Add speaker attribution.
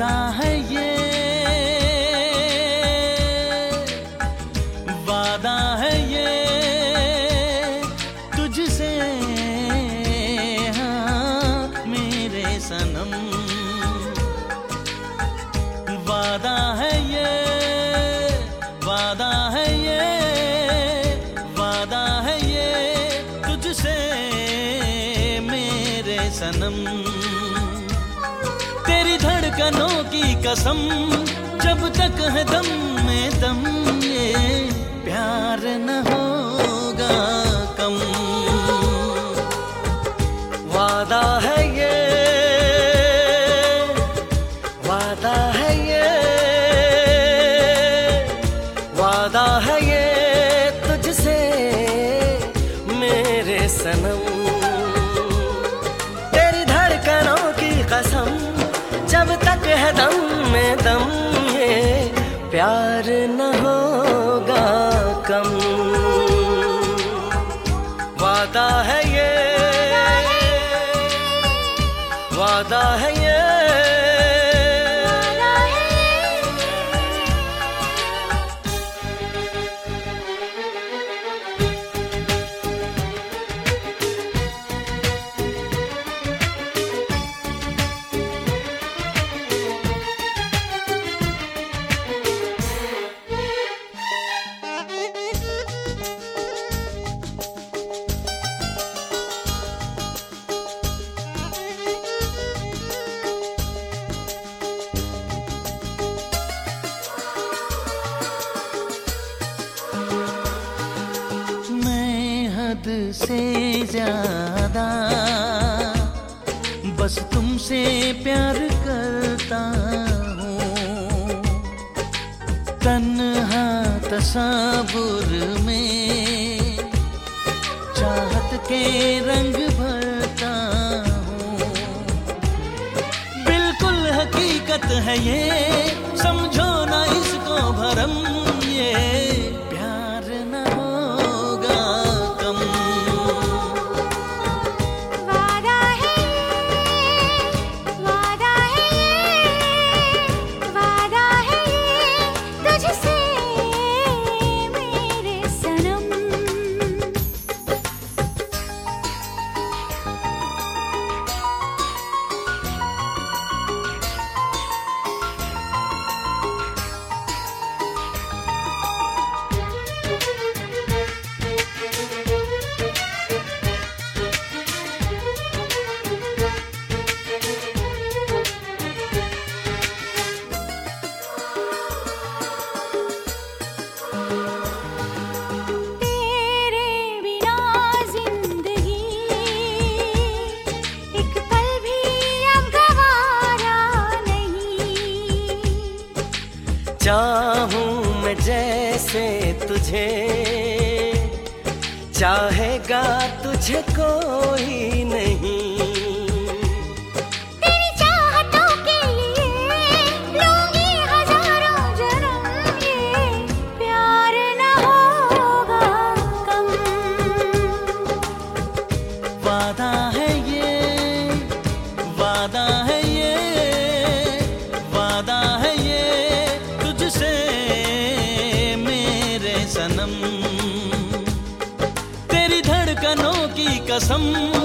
Speaker 1: वादा है ये। वादा है ये तुझसे। हाँ मेरे सनम। वादा है ये, वादा है ये, वादा है ये तुझसे, मेरे सनम। धड़कनों की कसम, जब तक है दम में दम ये प्यार न होगा कम। वादा है ये, वादा है ये, वादा है ये तुझसे मेरे सनम। तक है दम में दम ये प्यार न होगा कम। वादा है ये, वादा है ये। हद से ज़्यादा। बस तुमसे प्यार करता हूँ। तन्हा तसाबुर में चाहत के रंग भरता हूँ। बिल्कुल हकीकत है ये, समझो ना इसको भरम। चाहूँ मैं जैसे तुझे। चाहेगा तुझे कोई नहीं।
Speaker 2: की